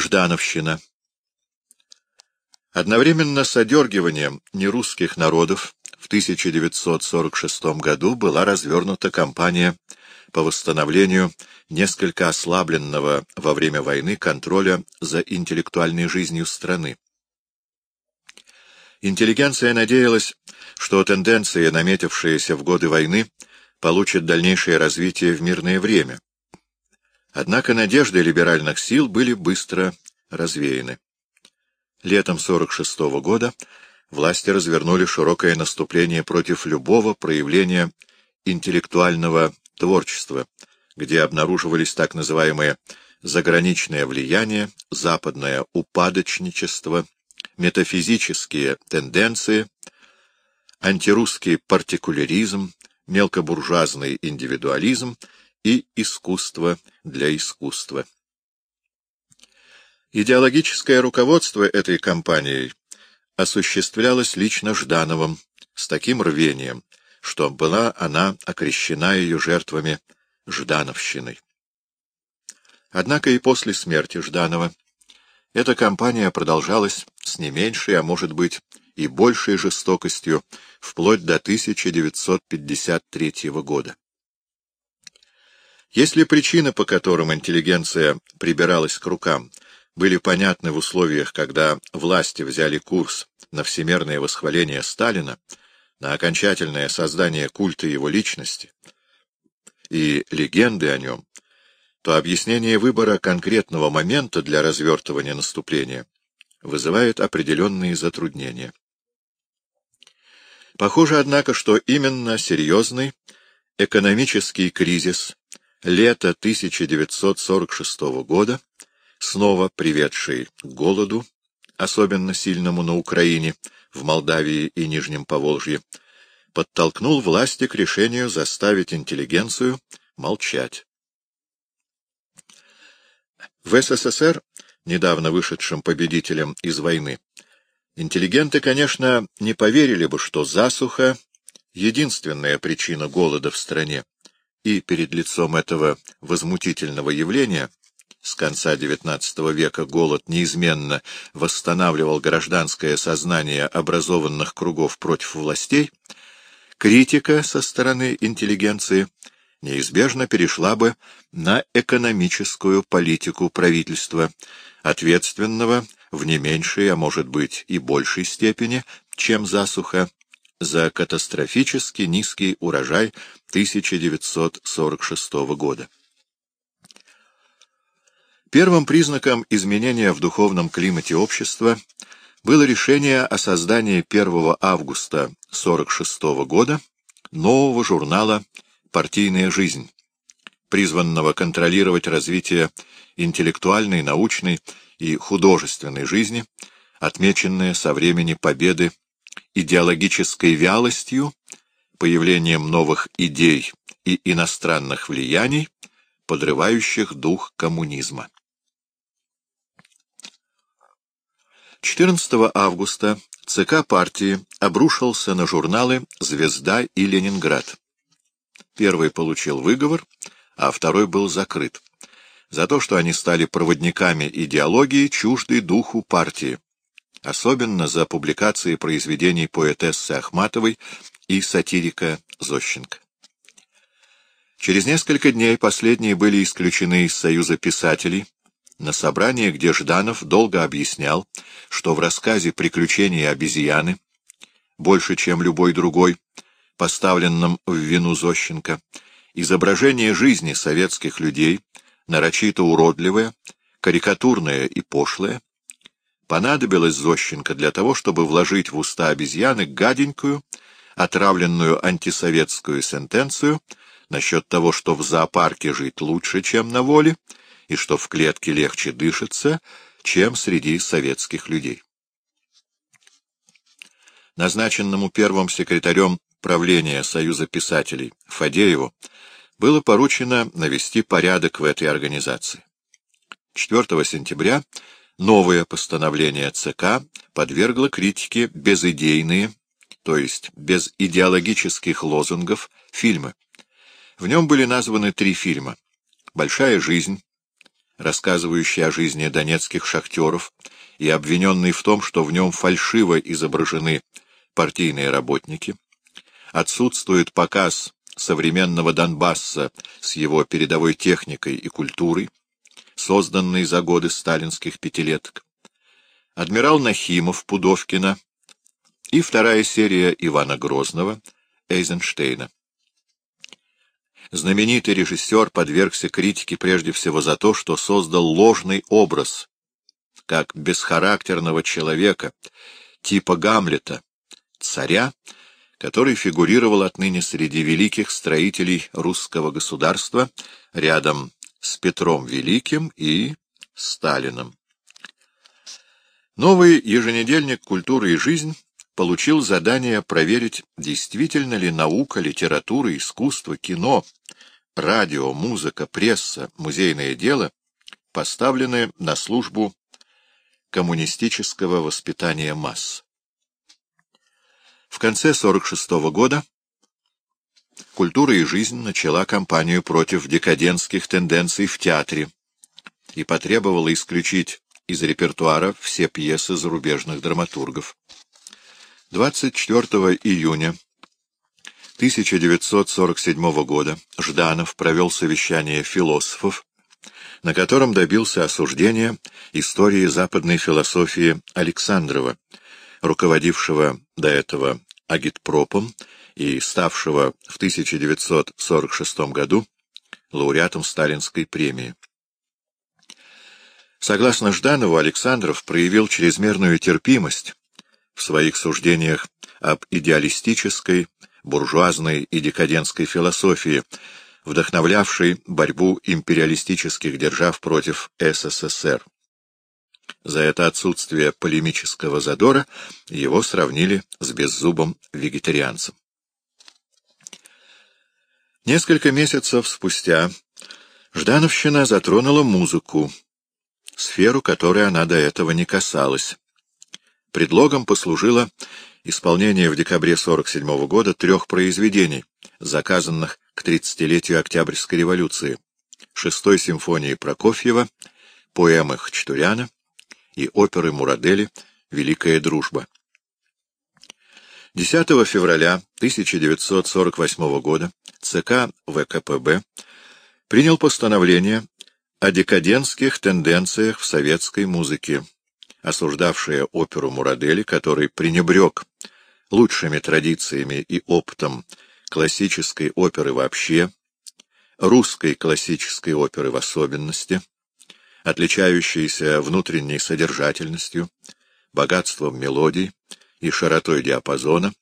Ждановщина Одновременно с одергиванием нерусских народов в 1946 году была развернута кампания по восстановлению несколько ослабленного во время войны контроля за интеллектуальной жизнью страны. Интеллигенция надеялась, что тенденции, наметившиеся в годы войны, получат дальнейшее развитие в мирное время. Однако надежды либеральных сил были быстро развеяны. Летом 46 -го года власти развернули широкое наступление против любого проявления интеллектуального творчества, где обнаруживались так называемые заграничное влияние, западное упадочничество, метафизические тенденции, антирусский партикуляризм, мелкобуржуазный индивидуализм и искусство для искусства. Идеологическое руководство этой кампанией осуществлялось лично Ждановым с таким рвением, что была она окрещена ее жертвами Ждановщиной. Однако и после смерти Жданова эта кампания продолжалась с не меньшей, а может быть и большей жестокостью вплоть до 1953 года. Если причины, по которым интеллигенция прибиралась к рукам, были понятны в условиях, когда власти взяли курс на всемирное восхваление Сталина, на окончательное создание культа его личности и легенды о нем, то объяснение выбора конкретного момента для развертывания наступления вызывает определенные затруднения. Похоже, однако, что именно серьезный экономический кризис лета 1946 года снова приведший к голоду, особенно сильному на Украине, в Молдавии и Нижнем Поволжье, подтолкнул власти к решению заставить интеллигенцию молчать. В СССР, недавно вышедшим победителем из войны, интеллигенты, конечно, не поверили бы, что засуха — единственная причина голода в стране, и перед лицом этого возмутительного явления с конца XIX века голод неизменно восстанавливал гражданское сознание образованных кругов против властей, критика со стороны интеллигенции неизбежно перешла бы на экономическую политику правительства, ответственного в не меньшей, а может быть и большей степени, чем засуха, за катастрофически низкий урожай 1946 года. Первым признаком изменения в духовном климате общества было решение о создании 1 августа 1946 года нового журнала «Партийная жизнь», призванного контролировать развитие интеллектуальной, научной и художественной жизни, отмеченное со времени победы идеологической вялостью, появлением новых идей и иностранных влияний, подрывающих дух коммунизма. 14 августа ЦК партии обрушился на журналы «Звезда» и «Ленинград». Первый получил выговор, а второй был закрыт. За то, что они стали проводниками идеологии, чуждой духу партии. Особенно за публикации произведений поэтессы Ахматовой и сатирика Зощенко. Через несколько дней последние были исключены из Союза писателей, на собрании, где Жданов долго объяснял, что в рассказе «Приключения обезьяны» больше, чем любой другой, поставленном в вину Зощенко, изображение жизни советских людей, нарочито уродливое, карикатурное и пошлое, понадобилось Зощенко для того, чтобы вложить в уста обезьяны гаденькую, отравленную антисоветскую сентенцию насчет того, что в зоопарке жить лучше, чем на воле, и что в клетке легче дышится, чем среди советских людей. Назначенному первым секретарем правления Союза писателей Фадееву было поручено навести порядок в этой организации. 4 сентября новое постановление ЦК подвергло критике безидейные, то есть без идеологических лозунгов, фильмы. В нем были названы три фильма «Большая жизнь», рассказывающий о жизни донецких шахтеров и обвиненный в том, что в нем фальшиво изображены партийные работники. Отсутствует показ современного Донбасса с его передовой техникой и культурой, созданной за годы сталинских пятилеток. Адмирал Нахимов Пудовкина и вторая серия Ивана Грозного Эйзенштейна. Знаменитый режиссер подвергся критике прежде всего за то, что создал ложный образ, как бесхарактерного человека, типа Гамлета, царя, который фигурировал отныне среди великих строителей русского государства рядом с Петром Великим и Сталином. Новый еженедельник «Культура и жизнь» получил задание проверить, действительно ли наука, литература, искусство, кино, радио, музыка, пресса, музейное дело поставлены на службу коммунистического воспитания масс. В конце 46 -го года «Культура и жизнь» начала кампанию против декадентских тенденций в театре и потребовала исключить из репертуара все пьесы зарубежных драматургов. 24 июня 1947 года Жданов провел совещание философов, на котором добился осуждения истории западной философии Александрова, руководившего до этого агитпропом и ставшего в 1946 году лауреатом Сталинской премии. Согласно Жданову, Александров проявил чрезмерную терпимость в своих суждениях об идеалистической, буржуазной и декадентской философии, вдохновлявшей борьбу империалистических держав против СССР. За это отсутствие полемического задора его сравнили с беззубым вегетарианцем. Несколько месяцев спустя Ждановщина затронула музыку, сферу, которой она до этого не касалась. Предлогом послужило исполнение в декабре 1947 года трех произведений, заказанных к 30-летию Октябрьской революции, шестой симфонии Прокофьева, поэмы Хачатуряна и оперы Мурадели «Великая дружба». 10 февраля 1948 года ЦК ВКПБ принял постановление о декадентских тенденциях в советской музыке, осуждавшее оперу Мурадели, который пренебрег лучшими традициями и опытом классической оперы вообще, русской классической оперы в особенности, отличающейся внутренней содержательностью, богатством мелодий и широтой диапазона,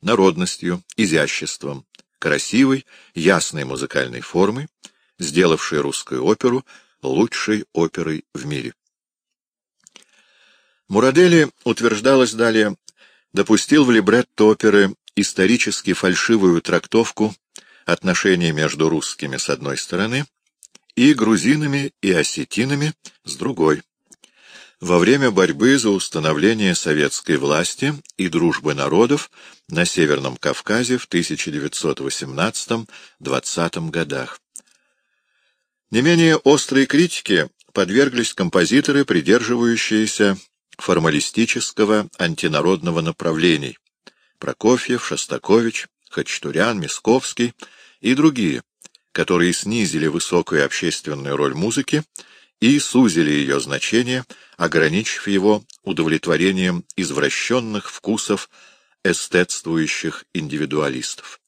народностью, изяществом, красивой, ясной музыкальной формой, сделавшей русскую оперу лучшей оперой в мире. Мурадели, утверждалось далее, допустил в либретто оперы исторически фальшивую трактовку отношений между русскими с одной стороны и грузинами и осетинами с другой. Во время борьбы за установление советской власти и дружбы народов на Северном Кавказе в 1918-20 годах. Не менее острой критике подверглись композиторы, придерживающиеся формалистического антинародного направлений Прокофьев, Шостакович, Хачатурян, Мисковский и другие, которые снизили высокую общественную роль музыки и сузили ее значение, ограничив его удовлетворением извращенных вкусов эстетствующих индивидуалистов.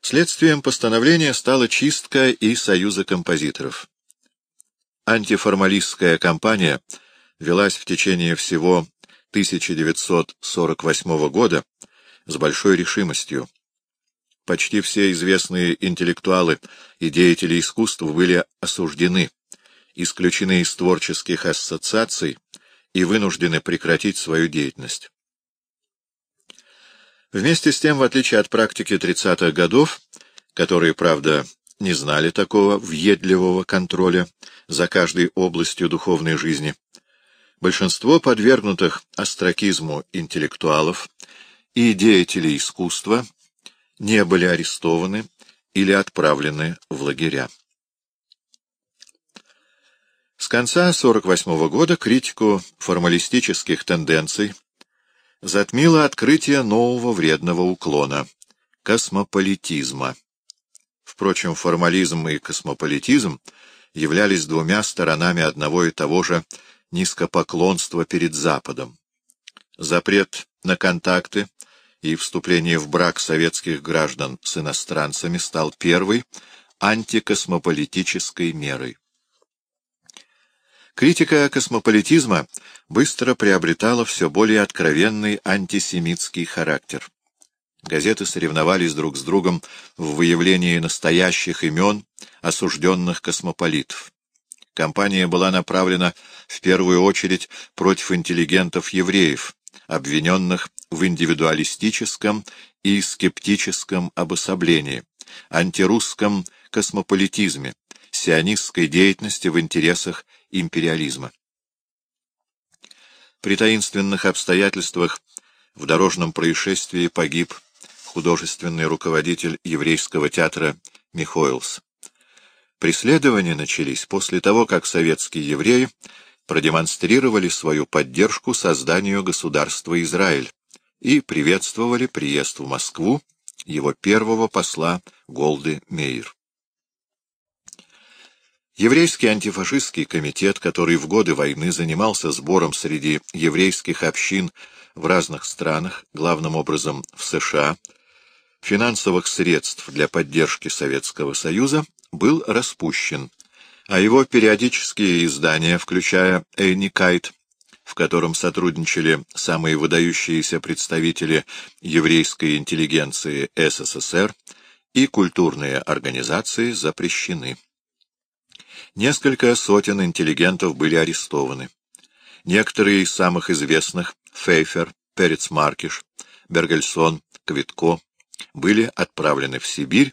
Следствием постановления стала чистка и союза композиторов. Антиформалистская кампания велась в течение всего 1948 года с большой решимостью. Почти все известные интеллектуалы и деятели искусства были осуждены, исключены из творческих ассоциаций и вынуждены прекратить свою деятельность. Вместе с тем, в отличие от практики 30-х годов, которые, правда, не знали такого въедливого контроля за каждой областью духовной жизни, большинство подвергнутых остракизму интеллектуалов и деятелей искусства не были арестованы или отправлены в лагеря. С конца 1948 года критику формалистических тенденций затмило открытие нового вредного уклона — космополитизма. Впрочем, формализм и космополитизм являлись двумя сторонами одного и того же низкопоклонства перед Западом. Запрет на контакты и вступление в брак советских граждан с иностранцами стал первой антикосмополитической мерой. Критика космополитизма быстро приобретала все более откровенный антисемитский характер. Газеты соревновались друг с другом в выявлении настоящих имен осужденных космополитов. Кампания была направлена в первую очередь против интеллигентов-евреев, обвиненных в индивидуалистическом и скептическом обособлении, антирусском космополитизме, сионистской деятельности в интересах империализма. При таинственных обстоятельствах в дорожном происшествии погиб художественный руководитель еврейского театра Михоэлс. Преследования начались после того, как советские евреи продемонстрировали свою поддержку созданию государства Израиль и приветствовали приезд в Москву его первого посла Голды Мейер. Еврейский антифашистский комитет, который в годы войны занимался сбором среди еврейских общин в разных странах, главным образом в США, финансовых средств для поддержки Советского Союза, был распущен, а его периодические издания, включая «Эйникайт», в котором сотрудничали самые выдающиеся представители еврейской интеллигенции СССР, и культурные организации запрещены. Несколько сотен интеллигентов были арестованы. Некоторые из самых известных — Фейфер, Перец Маркиш, Бергельсон, Квитко — были отправлены в Сибирь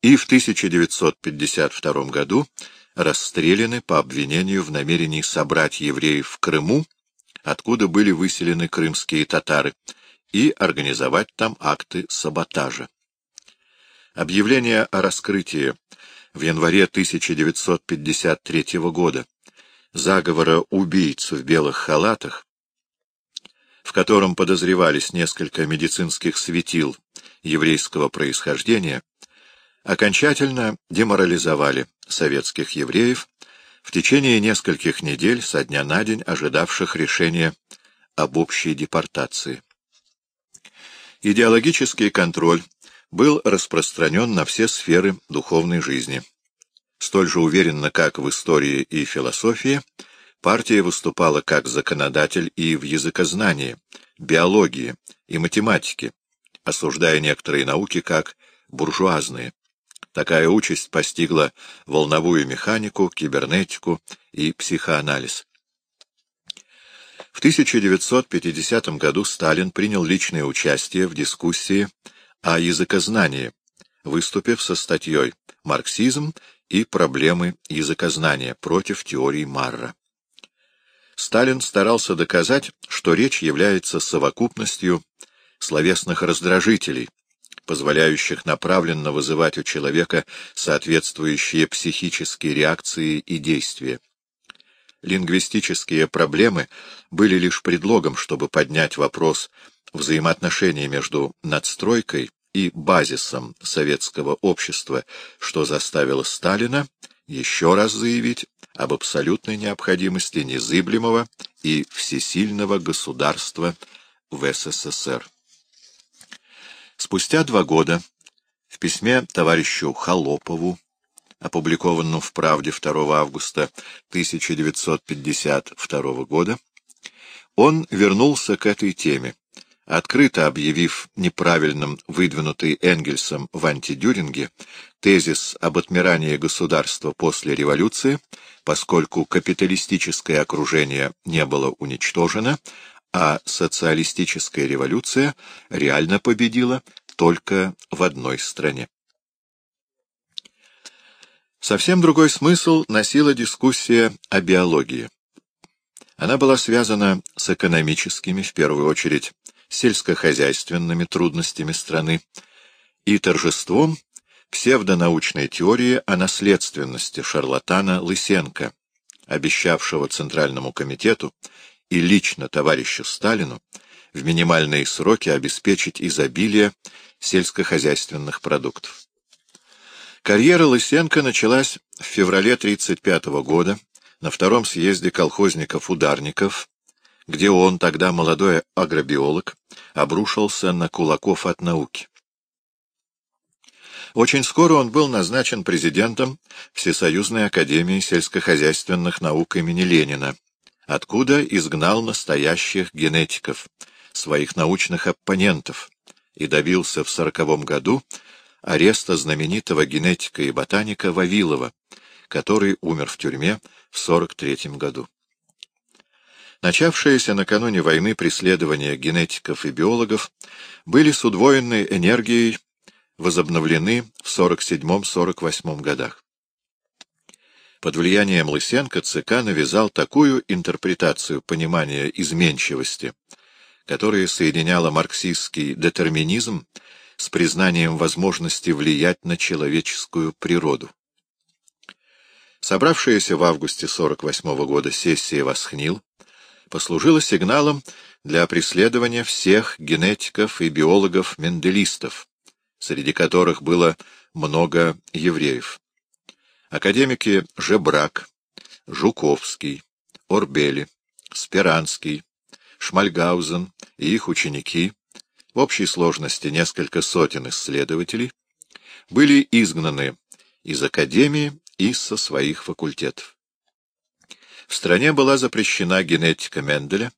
и в 1952 году расстреляны по обвинению в намерении собрать евреев в Крыму, откуда были выселены крымские татары, и организовать там акты саботажа. Объявление о раскрытии в январе 1953 года заговора убийц в белых халатах, в котором подозревались несколько медицинских светил еврейского происхождения, окончательно деморализовали советских евреев в течение нескольких недель со дня на день ожидавших решения об общей депортации. Идеологический контроль был распространен на все сферы духовной жизни. Столь же уверенно, как в истории и философии, партия выступала как законодатель и в языкознании, биологии и математике, осуждая некоторые науки как буржуазные. Такая участь постигла волновую механику, кибернетику и психоанализ. В 1950 году Сталин принял личное участие в дискуссии о языкознании, выступив со статьей «Марксизм и проблемы языкознания против теории Марра». Сталин старался доказать, что речь является совокупностью словесных раздражителей, позволяющих направленно вызывать у человека соответствующие психические реакции и действия. Лингвистические проблемы были лишь предлогом, чтобы поднять вопрос взаимоотношений между надстройкой и базисом советского общества, что заставило Сталина еще раз заявить об абсолютной необходимости незыблемого и всесильного государства в СССР. Спустя два года в письме товарищу Холопову, опубликованном в «Правде» 2 августа 1952 года, он вернулся к этой теме, открыто объявив неправильным выдвинутый Энгельсом в антидюринге тезис об отмирании государства после революции, поскольку капиталистическое окружение не было уничтожено, а социалистическая революция реально победила только в одной стране. Совсем другой смысл носила дискуссия о биологии. Она была связана с экономическими, в первую очередь, сельскохозяйственными трудностями страны и торжеством псевдонаучной теории о наследственности шарлатана Лысенко, обещавшего Центральному комитету и лично товарищу Сталину в минимальные сроки обеспечить изобилие сельскохозяйственных продуктов. Карьера Лысенко началась в феврале 1935 года на втором съезде колхозников-ударников, где он, тогда молодой агробиолог, обрушился на кулаков от науки. Очень скоро он был назначен президентом Всесоюзной академии сельскохозяйственных наук имени Ленина, откуда изгнал настоящих генетиков, своих научных оппонентов, и добился в сороковом году ареста знаменитого генетика и ботаника Вавилова, который умер в тюрьме в 43 году. Начавшиеся накануне войны преследования генетиков и биологов были с удвоенной энергией возобновлены в 47-48 годах. Под влиянием Лысенко ЦК навязал такую интерпретацию понимания изменчивости, которая соединяла марксистский детерминизм с признанием возможности влиять на человеческую природу. Собравшаяся в августе 48 года сессия Восхнил послужила сигналом для преследования всех генетиков и биологов-менделистов, среди которых было много евреев. Академики Жебрак, Жуковский, Орбели, Спиранский, Шмальгаузен и их ученики, в общей сложности несколько сотен исследователей, были изгнаны из Академии и со своих факультетов. В стране была запрещена генетика Менделя,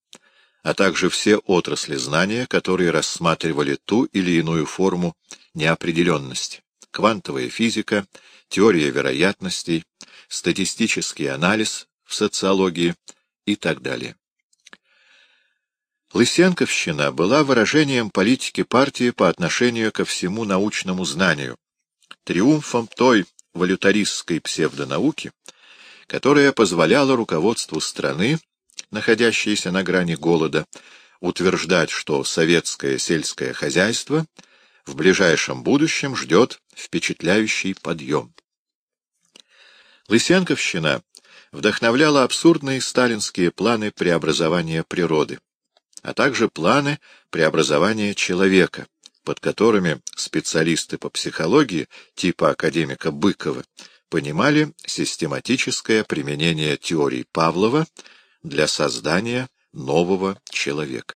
а также все отрасли знания, которые рассматривали ту или иную форму неопределенности — квантовая физика, теория вероятностей, статистический анализ в социологии и так далее. Лысенковщина была выражением политики партии по отношению ко всему научному знанию, триумфом той валютаристской псевдонауки, которая позволяла руководству страны находящиеся на грани голода, утверждать, что советское сельское хозяйство в ближайшем будущем ждет впечатляющий подъем. Лысенковщина вдохновляла абсурдные сталинские планы преобразования природы, а также планы преобразования человека, под которыми специалисты по психологии типа академика Быкова понимали систематическое применение теорий Павлова для создания нового человека.